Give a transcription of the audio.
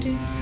Daddy.